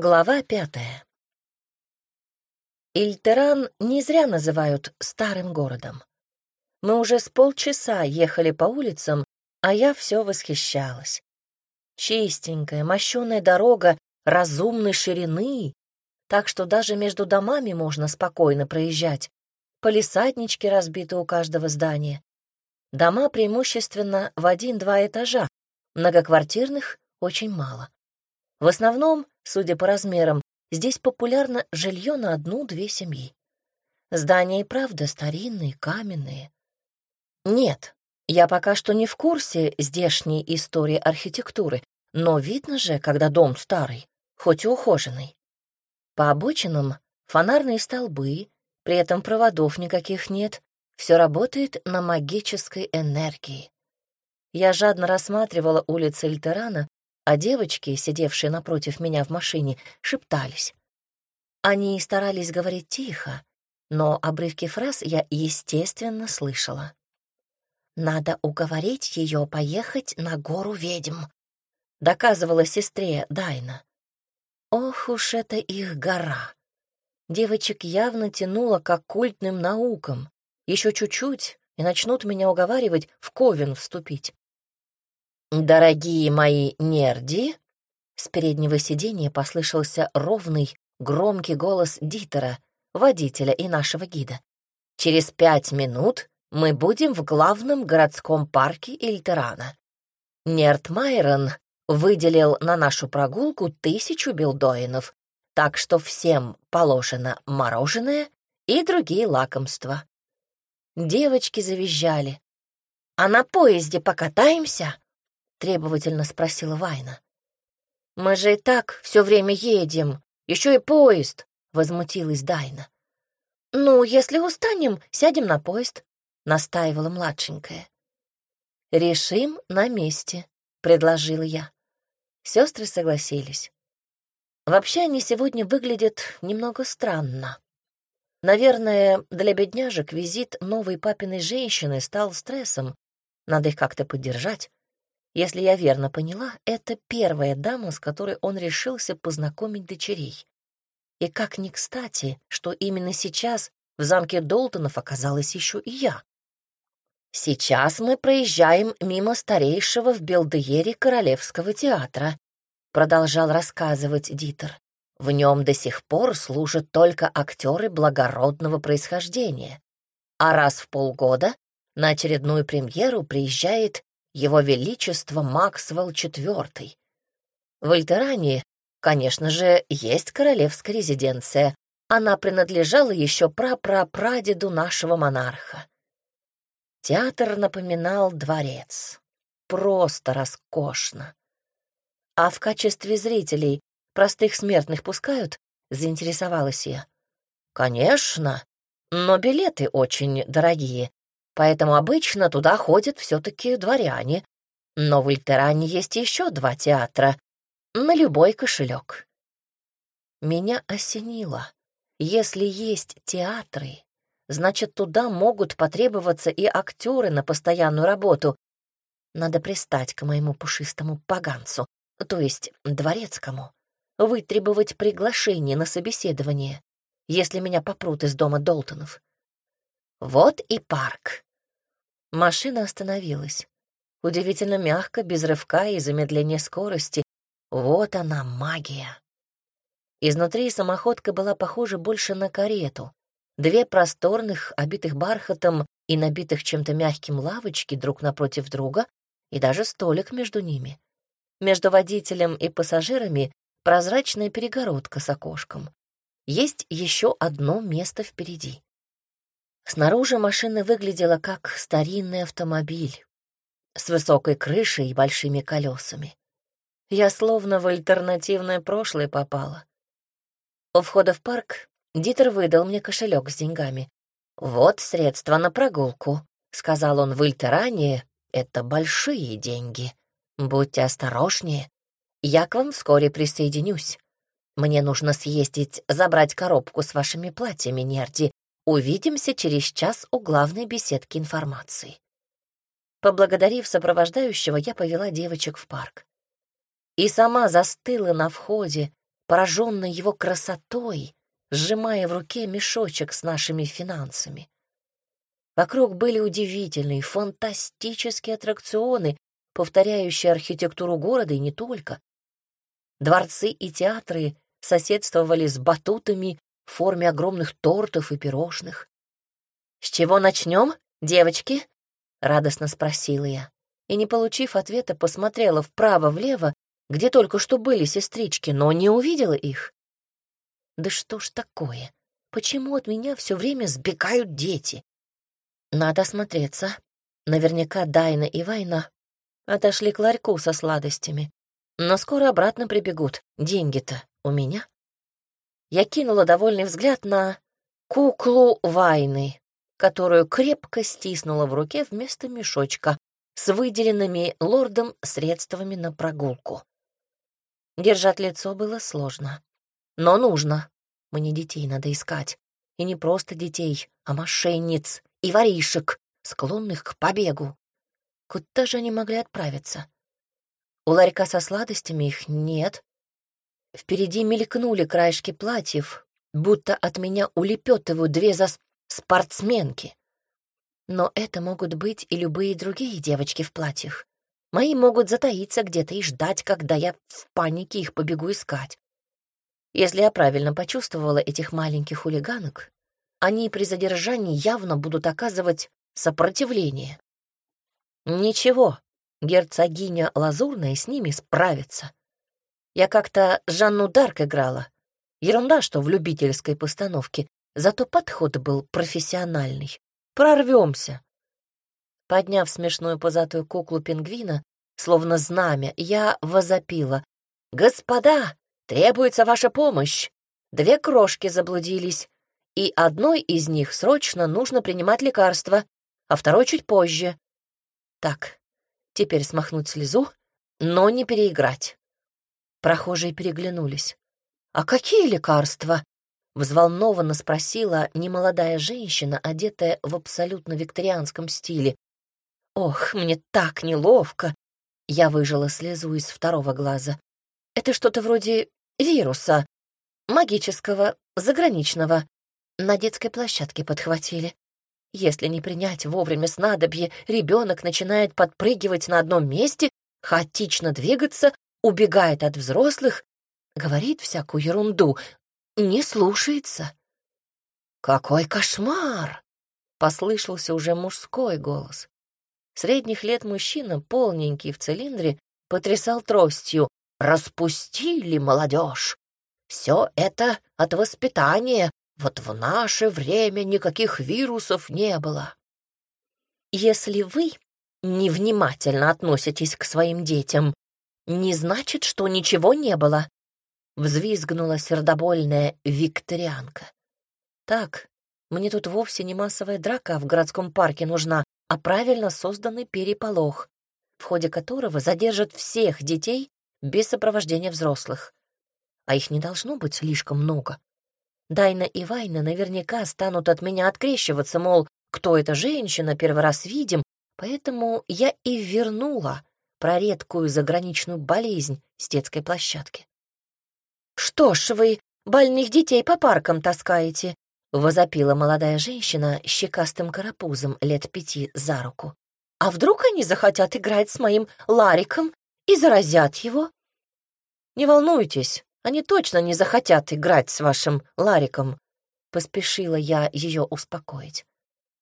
Глава пятая. Ильтеран не зря называют старым городом. Мы уже с полчаса ехали по улицам, а я все восхищалась. Чистенькая, мощеная дорога разумной ширины, так что даже между домами можно спокойно проезжать. Полисаднички разбиты у каждого здания. Дома преимущественно в один-два этажа, многоквартирных очень мало. В основном, судя по размерам, здесь популярно жилье на одну-две семьи. Здания и правда старинные, каменные. Нет, я пока что не в курсе здешней истории архитектуры, но видно же, когда дом старый, хоть и ухоженный. По обочинам фонарные столбы, при этом проводов никаких нет, все работает на магической энергии. Я жадно рассматривала улицы Эльтерана, а девочки, сидевшие напротив меня в машине, шептались. Они старались говорить тихо, но обрывки фраз я, естественно, слышала. «Надо уговорить ее поехать на гору ведьм», — доказывала сестре Дайна. Ох уж это их гора! Девочек явно тянуло к оккультным наукам. Еще чуть-чуть, и начнут меня уговаривать в ковен вступить. «Дорогие мои нерди!» С переднего сиденья послышался ровный, громкий голос Дитера, водителя и нашего гида. «Через пять минут мы будем в главном городском парке Ильтерана. Нерд Майрон выделил на нашу прогулку тысячу билдоинов, так что всем положено мороженое и другие лакомства». Девочки завизжали. «А на поезде покатаемся?» Требовательно спросила Вайна. «Мы же и так все время едем, еще и поезд», — возмутилась Дайна. «Ну, если устанем, сядем на поезд», — настаивала младшенькая. «Решим на месте», — предложила я. Сестры согласились. Вообще они сегодня выглядят немного странно. Наверное, для бедняжек визит новой папиной женщины стал стрессом. Надо их как-то поддержать. Если я верно поняла, это первая дама, с которой он решился познакомить дочерей. И как ни кстати, что именно сейчас в замке Долтонов оказалась еще и я. «Сейчас мы проезжаем мимо старейшего в Белдеере Королевского театра», продолжал рассказывать Дитер. «В нем до сих пор служат только актеры благородного происхождения. А раз в полгода на очередную премьеру приезжает его Величество Максвелл IV. В Альтеране, конечно же, есть королевская резиденция. Она принадлежала еще прапрапрадеду нашего монарха. Театр напоминал дворец. Просто роскошно. А в качестве зрителей простых смертных пускают? Заинтересовалась я. Конечно, но билеты очень дорогие, поэтому обычно туда ходят все-таки дворяне. Но в Ильтеране есть еще два театра, на любой кошелек. Меня осенило. Если есть театры, значит, туда могут потребоваться и актеры на постоянную работу. Надо пристать к моему пушистому поганцу, то есть дворецкому, вытребовать приглашение на собеседование, если меня попрут из дома Долтонов. Вот и парк. Машина остановилась. Удивительно мягко, без рывка и замедления скорости. Вот она, магия. Изнутри самоходка была похожа больше на карету. Две просторных, обитых бархатом и набитых чем-то мягким лавочки друг напротив друга, и даже столик между ними. Между водителем и пассажирами прозрачная перегородка с окошком. Есть еще одно место впереди. Снаружи машина выглядела как старинный автомобиль с высокой крышей и большими колесами. Я словно в альтернативное прошлое попала. У входа в парк Дитер выдал мне кошелек с деньгами. «Вот средства на прогулку», — сказал он в Ильтеране. «Это большие деньги. Будьте осторожнее. Я к вам вскоре присоединюсь. Мне нужно съездить, забрать коробку с вашими платьями, Нерди, Увидимся через час у главной беседки информации. Поблагодарив сопровождающего, я повела девочек в парк. И сама застыла на входе, пораженная его красотой, сжимая в руке мешочек с нашими финансами. Вокруг были удивительные, фантастические аттракционы, повторяющие архитектуру города и не только. Дворцы и театры соседствовали с батутами в форме огромных тортов и пирожных. «С чего начнем, девочки?» — радостно спросила я. И, не получив ответа, посмотрела вправо-влево, где только что были сестрички, но не увидела их. Да что ж такое? Почему от меня все время сбегают дети? Надо осмотреться. Наверняка Дайна и Вайна отошли к ларьку со сладостями. Но скоро обратно прибегут. Деньги-то у меня. Я кинула довольный взгляд на куклу Вайны, которую крепко стиснула в руке вместо мешочка с выделенными лордом средствами на прогулку. Держать лицо было сложно. Но нужно. Мне детей надо искать. И не просто детей, а мошенниц и воришек, склонных к побегу. Куда же они могли отправиться? У ларька со сладостями их нет. Впереди мелькнули краешки платьев, будто от меня улепетывают две за спортсменки. Но это могут быть и любые другие девочки в платьях. Мои могут затаиться где-то и ждать, когда я в панике их побегу искать. Если я правильно почувствовала этих маленьких хулиганок, они при задержании явно будут оказывать сопротивление. Ничего, герцогиня Лазурная с ними справится. Я как-то Жанну Дарк играла. Ерунда, что в любительской постановке, зато подход был профессиональный. Прорвемся. Подняв смешную позатую куклу пингвина, словно знамя, я возопила. «Господа, требуется ваша помощь! Две крошки заблудились и одной из них срочно нужно принимать лекарство, а второй чуть позже. Так, теперь смахнуть слезу, но не переиграть. Прохожие переглянулись. «А какие лекарства?» — взволнованно спросила немолодая женщина, одетая в абсолютно викторианском стиле. «Ох, мне так неловко!» Я выжила слезу из второго глаза. «Это что-то вроде вируса, магического, заграничного. На детской площадке подхватили. Если не принять вовремя снадобье, ребенок начинает подпрыгивать на одном месте, хаотично двигаться, убегает от взрослых, говорит всякую ерунду, не слушается. «Какой кошмар!» — послышался уже мужской голос. Средних лет мужчина, полненький в цилиндре, потрясал тростью. «Распустили молодежь! Все это от воспитания, вот в наше время никаких вирусов не было. Если вы невнимательно относитесь к своим детям, не значит, что ничего не было, взвизгнула сердобольная викторианка. Так, мне тут вовсе не массовая драка в городском парке нужна, а правильно созданный переполох, в ходе которого задержат всех детей без сопровождения взрослых. А их не должно быть слишком много. Дайна и Вайна наверняка станут от меня открещиваться, мол, кто эта женщина, первый раз видим, поэтому я и вернула про редкую заграничную болезнь с детской площадки. «Что ж вы больных детей по паркам таскаете?» — возопила молодая женщина с щекастым карапузом лет пяти за руку. «А вдруг они захотят играть с моим Лариком и заразят его?» «Не волнуйтесь, они точно не захотят играть с вашим Лариком. Поспешила я ее успокоить.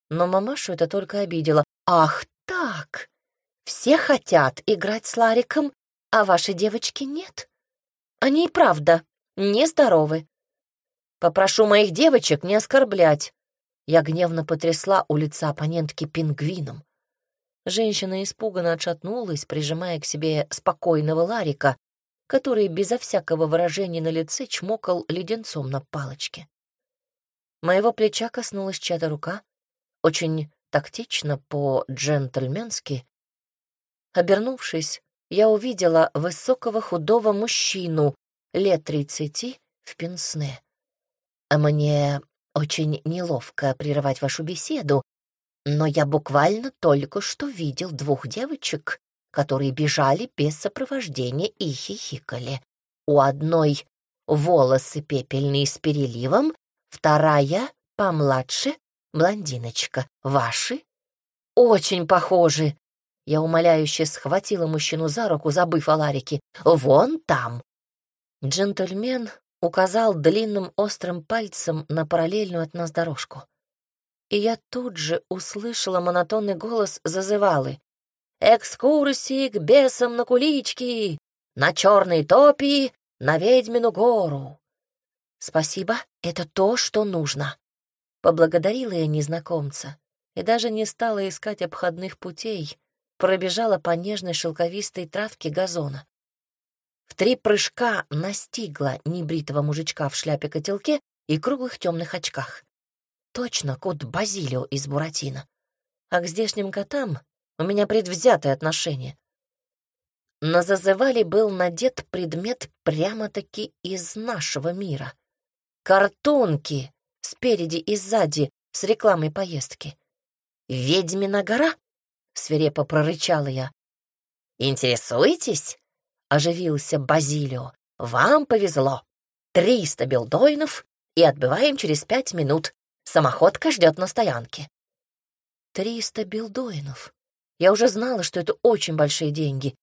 Но мамашу это только обидело. Ах так! Все хотят играть с Лариком, а ваши девочки нет. Они и правда нездоровы. Попрошу моих девочек не оскорблять. Я гневно потрясла у лица оппонентки пингвином. Женщина испуганно отшатнулась, прижимая к себе спокойного Ларика, который безо всякого выражения на лице чмокал леденцом на палочке. Моего плеча коснулась чья-то рука, очень тактично, по-джентльменски. Обернувшись, я увидела высокого худого мужчину лет тридцати в пенсне. А мне очень неловко прерывать вашу беседу, но я буквально только что видел двух девочек, которые бежали без сопровождения и хихикали. У одной волосы пепельные с переливом, вторая помладше, блондиночка. Ваши? Очень похожи. Я умоляюще схватила мужчину за руку, забыв о Ларике. Вон там. Джентльмен указал длинным острым пальцем на параллельную от нас дорожку. И я тут же услышала монотонный голос зазывалы. «Экскурсии к бесам на кулички! На черной топи! На ведьмину гору!» «Спасибо, это то, что нужно!» Поблагодарила я незнакомца и даже не стала искать обходных путей, пробежала по нежной шелковистой травке газона. В три прыжка настигла небритого мужичка в шляпе-котелке и круглых темных очках. Точно кот Базилио из Буратино. А к здешним котам у меня предвзятое отношение. На зазывале был надет предмет прямо-таки из нашего мира. Картонки спереди и сзади с рекламой поездки. «Ведьмина гора?» — свирепо прорычала я. «Интересуетесь?» оживился Базилио. «Вам повезло. Триста билдоинов и отбываем через пять минут. Самоходка ждет на стоянке». «Триста билдоинов. Я уже знала, что это очень большие деньги.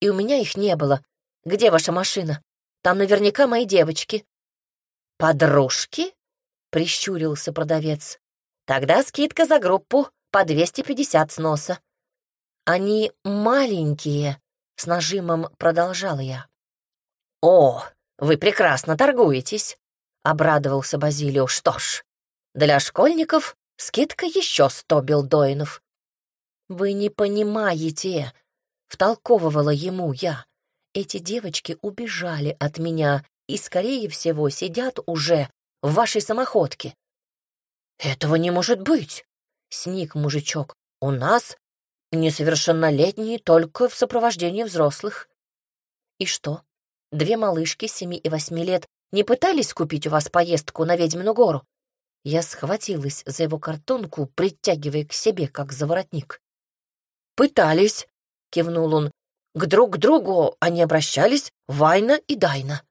И у меня их не было. Где ваша машина? Там наверняка мои девочки». «Подружки?» — прищурился продавец. «Тогда скидка за группу по 250 сноса. Они маленькие, с нажимом продолжала я. «О, вы прекрасно торгуетесь!» — обрадовался Базилио. «Что ж, для школьников скидка еще сто билдоинов». «Вы не понимаете!» — втолковывала ему я. «Эти девочки убежали от меня и, скорее всего, сидят уже в вашей самоходке». «Этого не может быть!» — сник мужичок. «У нас Несовершеннолетние только в сопровождении взрослых. И что, две малышки семи и восьми лет не пытались купить у вас поездку на Ведьмину гору? Я схватилась за его картонку, притягивая к себе, как за воротник. «Пытались», — кивнул он. «К друг другу они обращались, Вайна и Дайна».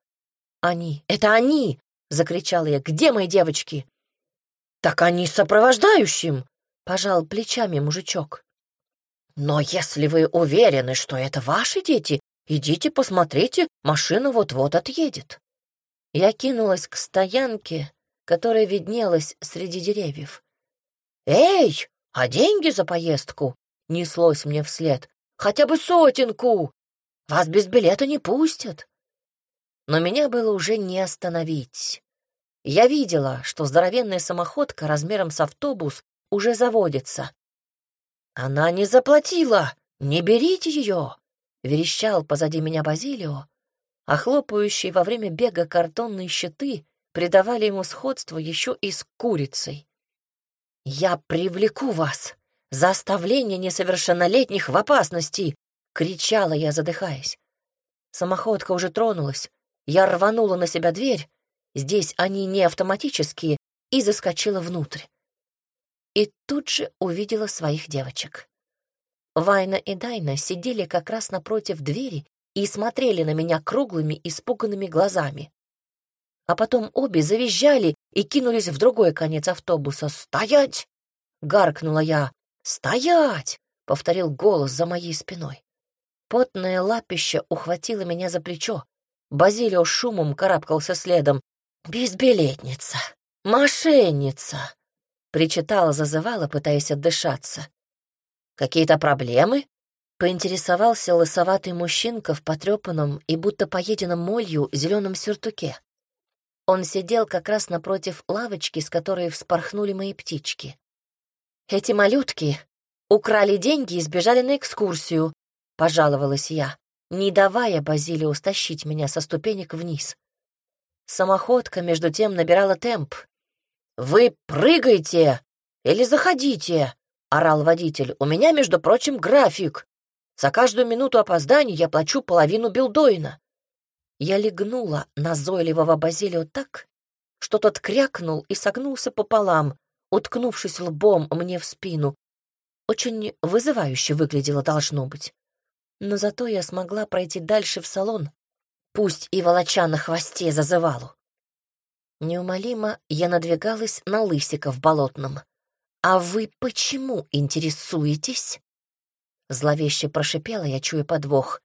«Они, это они!» — закричала я. «Где мои девочки?» «Так они сопровождающим!» — пожал плечами мужичок. Но если вы уверены, что это ваши дети, идите посмотрите, машина вот-вот отъедет. Я кинулась к стоянке, которая виднелась среди деревьев. «Эй, а деньги за поездку?» — неслось мне вслед. «Хотя бы сотенку! Вас без билета не пустят!» Но меня было уже не остановить. Я видела, что здоровенная самоходка размером с автобус уже заводится. «Она не заплатила! Не берите ее!» — верещал позади меня Базилио, а хлопающие во время бега картонные щиты придавали ему сходство еще и с курицей. «Я привлеку вас за оставление несовершеннолетних в опасности!» — кричала я, задыхаясь. Самоходка уже тронулась. Я рванула на себя дверь, здесь они не автоматические, и заскочила внутрь и тут же увидела своих девочек. Вайна и Дайна сидели как раз напротив двери и смотрели на меня круглыми, испуганными глазами. А потом обе завизжали и кинулись в другой конец автобуса. «Стоять!» — гаркнула я. «Стоять!» — повторил голос за моей спиной. Потное лапище ухватило меня за плечо. Базилио шумом карабкался следом. «Безбилетница! Мошенница!» Причитала, зазывала, пытаясь отдышаться. «Какие-то проблемы?» — поинтересовался лысоватый мужчинка в потрепанном и будто поеденном молью зеленом сюртуке. Он сидел как раз напротив лавочки, с которой вспорхнули мои птички. «Эти малютки украли деньги и сбежали на экскурсию», — пожаловалась я, не давая Базилио стащить меня со ступенек вниз. Самоходка, между тем, набирала темп, «Вы прыгайте или заходите!» — орал водитель. «У меня, между прочим, график. За каждую минуту опоздания я плачу половину билдоина». Я легнула назойливого Базилио так, что тот крякнул и согнулся пополам, уткнувшись лбом мне в спину. Очень вызывающе выглядело должно быть. Но зато я смогла пройти дальше в салон, пусть и волоча на хвосте зазывалу. Неумолимо я надвигалась на лысика в болотном. «А вы почему интересуетесь?» Зловеще прошипела я, чуя подвох.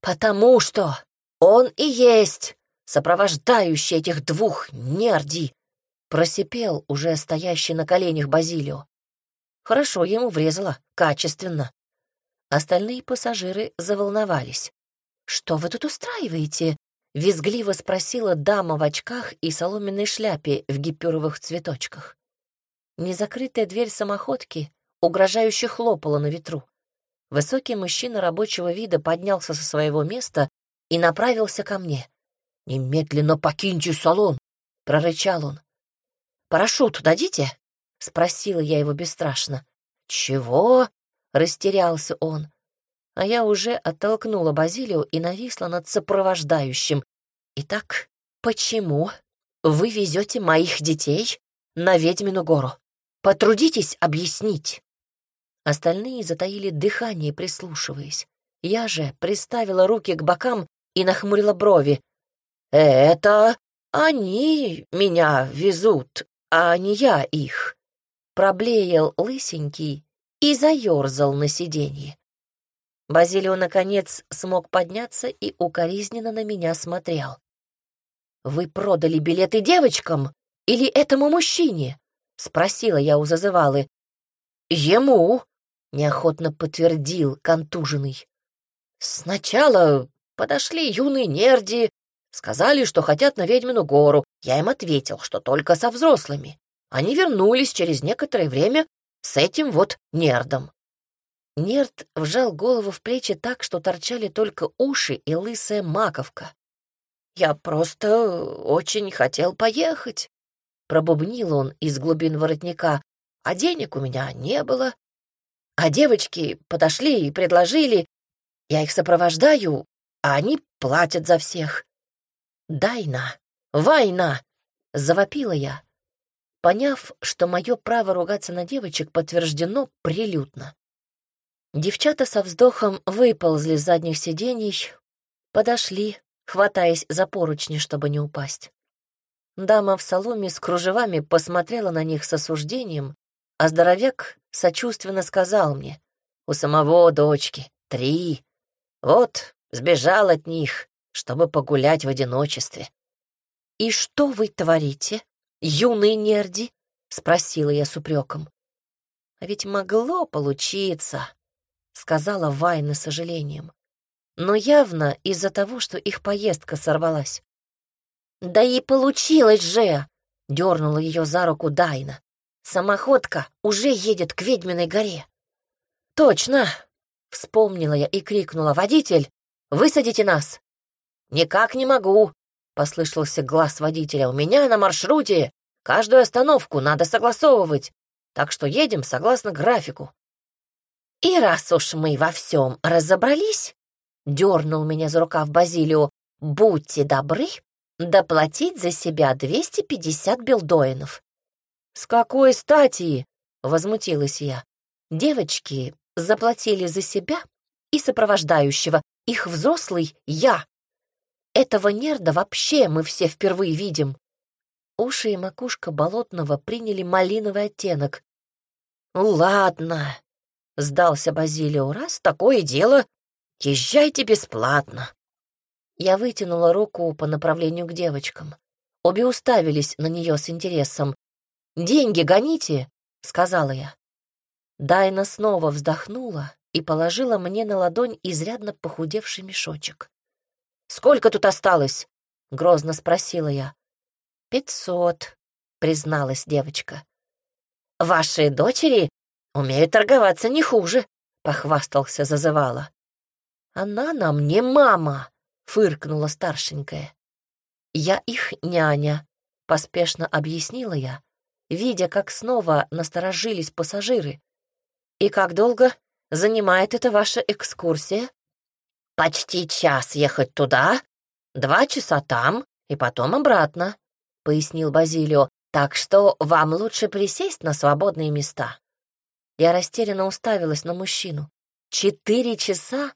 «Потому что он и есть сопровождающий этих двух нерди!» Просипел уже стоящий на коленях Базилио. Хорошо ему врезало, качественно. Остальные пассажиры заволновались. «Что вы тут устраиваете?» — визгливо спросила дама в очках и соломенной шляпе в гипюровых цветочках. Незакрытая дверь самоходки угрожающе хлопала на ветру. Высокий мужчина рабочего вида поднялся со своего места и направился ко мне. «Немедленно покиньте салон!» — прорычал он. «Парашют дадите?» — спросила я его бесстрашно. «Чего?» — растерялся он. А я уже оттолкнула Базилию и нависла над сопровождающим. «Итак, почему вы везете моих детей на Ведьмину гору? Потрудитесь объяснить». Остальные затаили дыхание, прислушиваясь. Я же приставила руки к бокам и нахмурила брови. «Это они меня везут, а не я их», — проблеял лысенький и заерзал на сиденье. Базилио, наконец, смог подняться и укоризненно на меня смотрел. «Вы продали билеты девочкам или этому мужчине?» — спросила я у зазывалы. «Ему», — неохотно подтвердил контуженный. «Сначала подошли юные нерди, сказали, что хотят на Ведьмину гору. Я им ответил, что только со взрослыми. Они вернулись через некоторое время с этим вот нердом». Нерд вжал голову в плечи так, что торчали только уши и лысая маковка. «Я просто очень хотел поехать», — пробубнил он из глубин воротника, «а денег у меня не было. А девочки подошли и предложили, я их сопровождаю, а они платят за всех. «Дайна! Война!» — завопила я, поняв, что мое право ругаться на девочек подтверждено прилюдно. Девчата со вздохом выползли с задних сидений, подошли, хватаясь за поручни, чтобы не упасть. Дама в соломе с кружевами посмотрела на них с осуждением, а здоровяк сочувственно сказал мне, «У самого дочки три. Вот, сбежал от них, чтобы погулять в одиночестве». «И что вы творите, юный нерди?» — спросила я с упреком. «А ведь могло получиться», — сказала Вайна с сожалением. «Но явно из-за того, что их поездка сорвалась». «Да и получилось же!» — дернула ее за руку Дайна. Самоходка уже едет к Ведьминой горе. Точно! Вспомнила я и крикнула. «Водитель, высадите нас!» «Никак не могу!» — послышался глаз водителя. «У меня на маршруте каждую остановку надо согласовывать, так что едем согласно графику». «И раз уж мы во всем разобрались», — дернул меня за рукав Базилио, «будьте добры доплатить за себя 250 билдоинов. «С какой стати?» — возмутилась я. «Девочки заплатили за себя и сопровождающего, их взрослый — я. Этого нерда вообще мы все впервые видим». Уши и макушка болотного приняли малиновый оттенок. «Ладно», — сдался Базилио, — «раз такое дело, езжайте бесплатно». Я вытянула руку по направлению к девочкам. Обе уставились на нее с интересом. «Деньги гоните!» — сказала я. Дайна снова вздохнула и положила мне на ладонь изрядно похудевший мешочек. «Сколько тут осталось?» — грозно спросила я. «Пятьсот», — призналась девочка. «Ваши дочери умеют торговаться не хуже», — похвастался зазывала. «Она нам не мама», — фыркнула старшенькая. «Я их няня», — поспешно объяснила я, видя, как снова насторожились пассажиры. «И как долго занимает эта ваша экскурсия?» «Почти час ехать туда, два часа там и потом обратно», — пояснил Базилио, «так что вам лучше присесть на свободные места». Я растерянно уставилась на мужчину. «Четыре часа?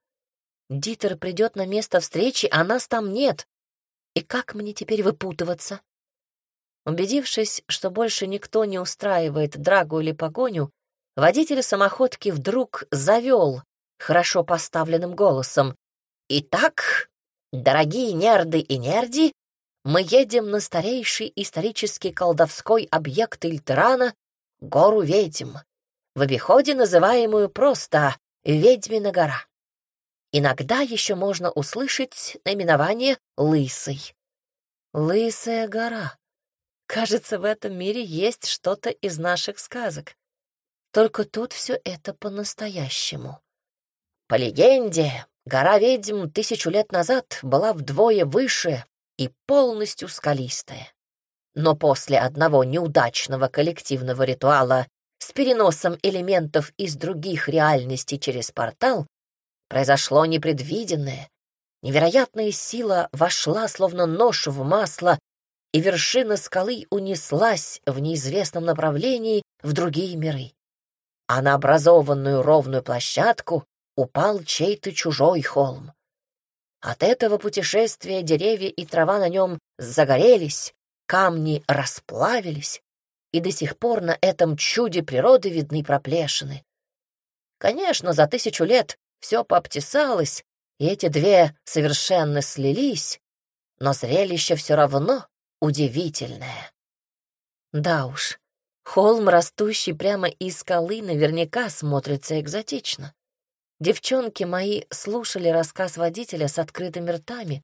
Дитер придет на место встречи, а нас там нет. И как мне теперь выпутываться? Убедившись, что больше никто не устраивает драгу или погоню, водитель самоходки вдруг завел хорошо поставленным голосом. «Итак, дорогие нерды и нерди, мы едем на старейший исторический колдовской объект Ильтерана — гору ведьм, в обиходе называемую просто Ведьмина гора. Иногда еще можно услышать наименование Лысый. Лысая гора. Кажется, в этом мире есть что-то из наших сказок. Только тут все это по-настоящему. По легенде, гора ведьм тысячу лет назад была вдвое выше и полностью скалистая. Но после одного неудачного коллективного ритуала с переносом элементов из других реальностей через портал произошло непредвиденное. Невероятная сила вошла, словно нож в масло, и вершина скалы унеслась в неизвестном направлении в другие миры. А на образованную ровную площадку упал чей-то чужой холм. От этого путешествия деревья и трава на нем загорелись, камни расплавились, и до сих пор на этом чуде природы видны проплешины. Конечно, за тысячу лет все пообтесалось, и эти две совершенно слились, но зрелище все равно удивительное. Да уж, холм, растущий прямо из скалы, наверняка смотрится экзотично. Девчонки мои слушали рассказ водителя с открытыми ртами,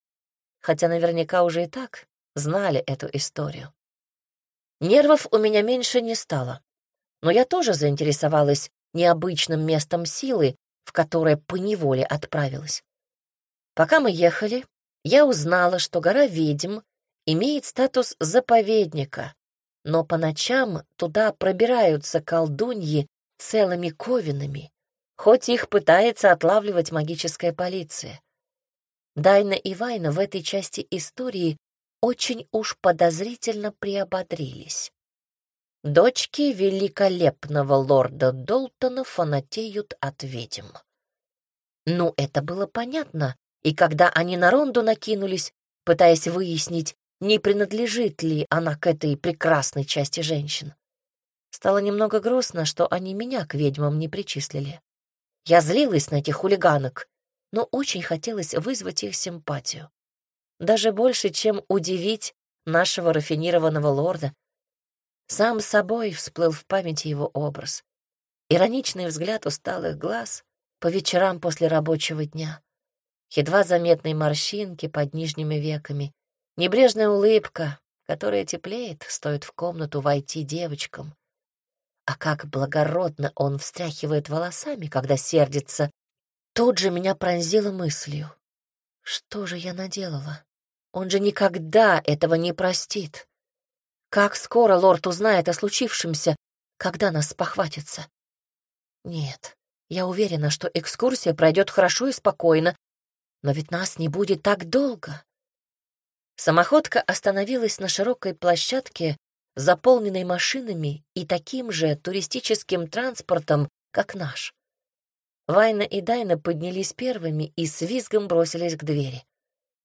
хотя наверняка уже и так знали эту историю. Нервов у меня меньше не стало, но я тоже заинтересовалась необычным местом силы, в которое поневоле отправилась. Пока мы ехали, я узнала, что гора ведьм имеет статус заповедника, но по ночам туда пробираются колдуньи целыми ковинами хоть их пытается отлавливать магическая полиция. Дайна и Вайна в этой части истории очень уж подозрительно приободрились. Дочки великолепного лорда Долтона фанатеют от ведьм. Ну, это было понятно, и когда они на ронду накинулись, пытаясь выяснить, не принадлежит ли она к этой прекрасной части женщин. Стало немного грустно, что они меня к ведьмам не причислили. Я злилась на этих хулиганок, но очень хотелось вызвать их симпатию. Даже больше, чем удивить нашего рафинированного лорда. Сам собой всплыл в памяти его образ. Ироничный взгляд усталых глаз по вечерам после рабочего дня. Едва заметные морщинки под нижними веками. Небрежная улыбка, которая теплеет, стоит в комнату войти девочкам. А как благородно он встряхивает волосами, когда сердится. Тут же меня пронзило мыслью. Что же я наделала? Он же никогда этого не простит. Как скоро лорд узнает о случившемся, когда нас похватится? Нет, я уверена, что экскурсия пройдет хорошо и спокойно, но ведь нас не будет так долго. Самоходка остановилась на широкой площадке, заполненной машинами и таким же туристическим транспортом, как наш. Вайна и Дайна поднялись первыми и с визгом бросились к двери.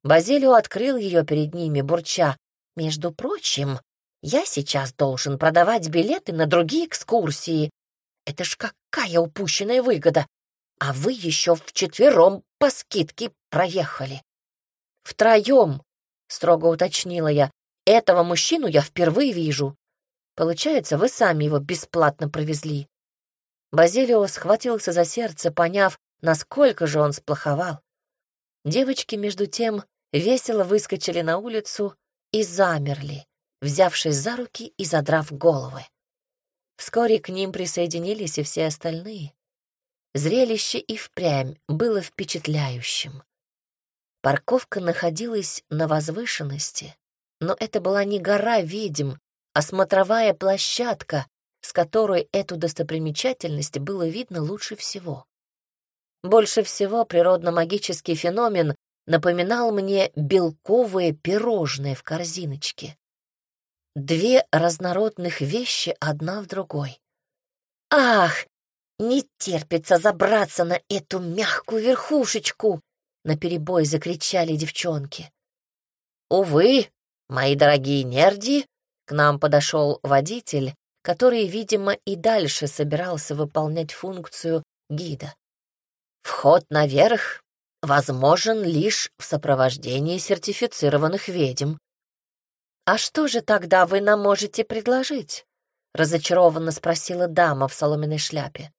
Базилио открыл ее перед ними, бурча. «Между прочим, я сейчас должен продавать билеты на другие экскурсии. Это ж какая упущенная выгода! А вы еще вчетвером по скидке проехали». «Втроем», — строго уточнила я, этого мужчину я впервые вижу. Получается, вы сами его бесплатно провезли. Базилио схватился за сердце, поняв, насколько же он сплоховал. Девочки, между тем, весело выскочили на улицу и замерли, взявшись за руки и задрав головы. Вскоре к ним присоединились и все остальные. Зрелище и впрямь было впечатляющим. Парковка находилась на возвышенности, но это была не гора ведьм, а смотровая площадка, с которой эту достопримечательность было видно лучше всего. Больше всего природно-магический феномен напоминал мне белковые пирожные в корзиночке. Две разнородных вещи одна в другой. «Ах, не терпится забраться на эту мягкую верхушечку!» — наперебой закричали девчонки. «Увы, мои дорогие нерди!» — к нам подошел водитель, который, видимо, и дальше собирался выполнять функцию гида. «Вход наверх возможен лишь в сопровождении сертифицированных ведьм». «А что же тогда вы нам можете предложить?» — разочарованно спросила дама в соломенной шляпе.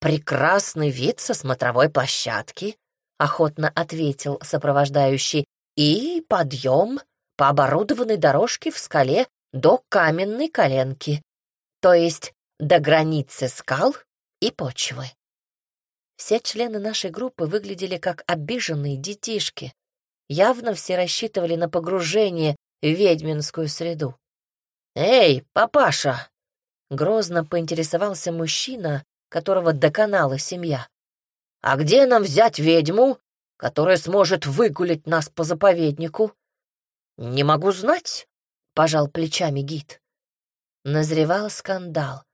«Прекрасный вид со смотровой площадки», — охотно ответил сопровождающий, «и подъем по оборудованной дорожке в скале до каменной коленки, то есть до границы скал и почвы». Все члены нашей группы выглядели как обиженные детишки. Явно все рассчитывали на погружение ведьминскую среду. «Эй, папаша!» — грозно поинтересовался мужчина, которого доконала семья. «А где нам взять ведьму, которая сможет выгулить нас по заповеднику?» «Не могу знать», — пожал плечами гид. Назревал скандал.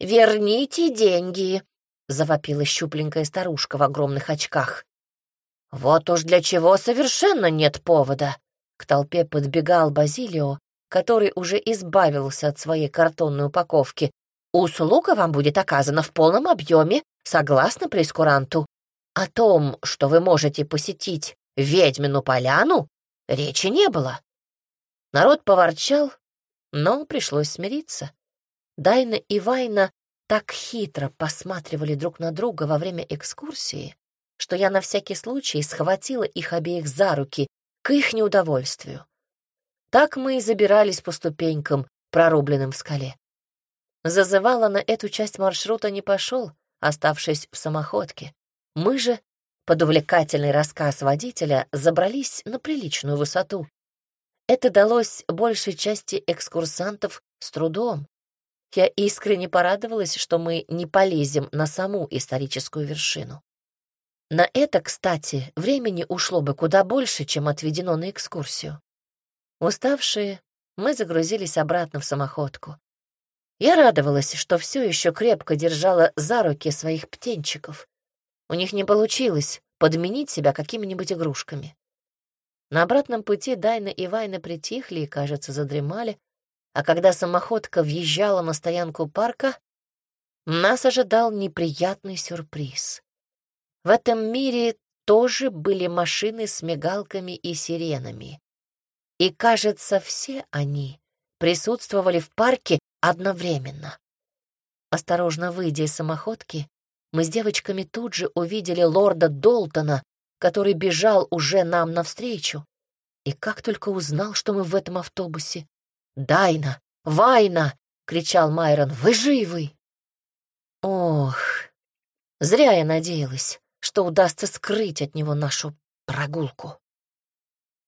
«Верните деньги!» — завопила щупленькая старушка в огромных очках. «Вот уж для чего совершенно нет повода!» К толпе подбегал Базилио который уже избавился от своей картонной упаковки. Услуга вам будет оказана в полном объеме, согласно прескуранту. О том, что вы можете посетить ведьмину поляну, речи не было. Народ поворчал, но пришлось смириться. Дайна и Вайна так хитро посматривали друг на друга во время экскурсии, что я на всякий случай схватила их обеих за руки к их неудовольствию. Так мы и забирались по ступенькам, прорубленным в скале. Зазывала на эту часть маршрута не пошел, оставшись в самоходке. Мы же, под увлекательный рассказ водителя, забрались на приличную высоту. Это далось большей части экскурсантов с трудом. Я искренне порадовалась, что мы не полезем на саму историческую вершину. На это, кстати, времени ушло бы куда больше, чем отведено на экскурсию. Уставшие, мы загрузились обратно в самоходку. Я радовалась, что все еще крепко держала за руки своих птенчиков. У них не получилось подменить себя какими-нибудь игрушками. На обратном пути Дайна и Вайна притихли и, кажется, задремали, а когда самоходка въезжала на стоянку парка, нас ожидал неприятный сюрприз. В этом мире тоже были машины с мигалками и сиренами. И, кажется, все они присутствовали в парке одновременно. Осторожно выйдя из самоходки, мы с девочками тут же увидели лорда Долтона, который бежал уже нам навстречу. И как только узнал, что мы в этом автобусе. «Дайна! Вайна!» — кричал Майрон. «Вы живы!» Ох, зря я надеялась, что удастся скрыть от него нашу прогулку.